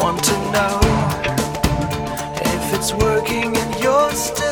want to know if it's working and you're still.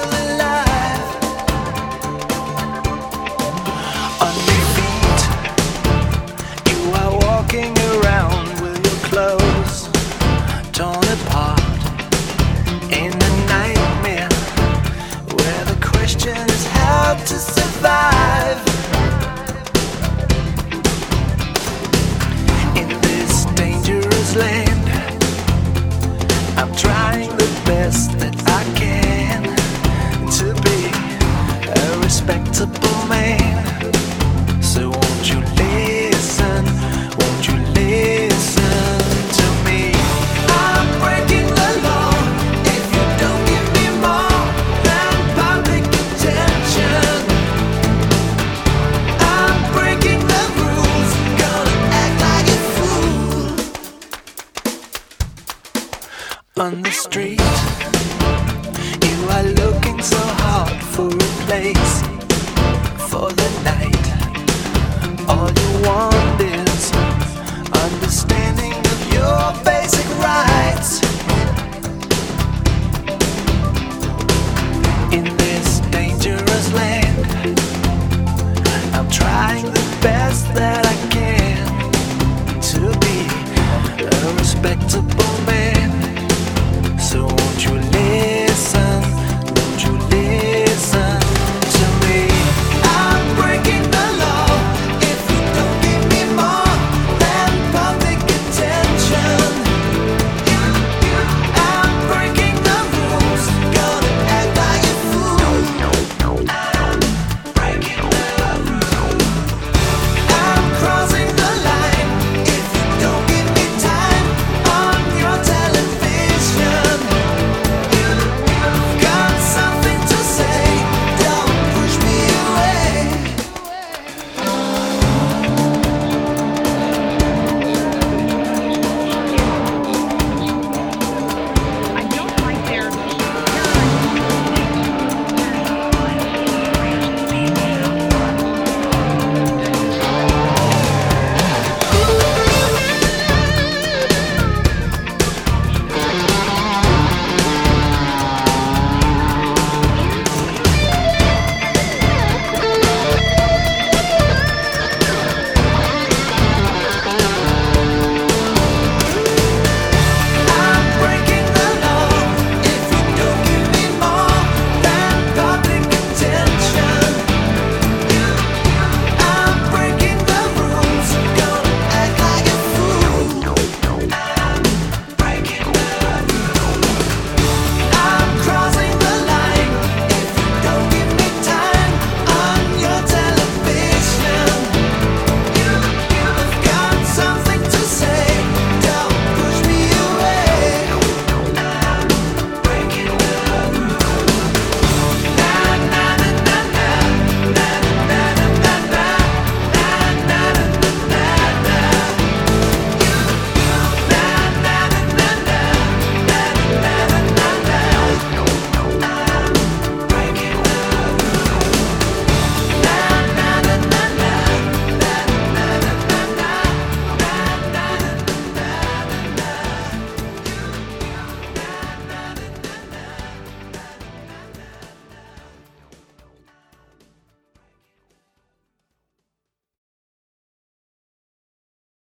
On the street. You are looking so hard for a place for the night. All you want is understanding of your basic rights. In this dangerous land, I'm trying the best that I can to be a respectable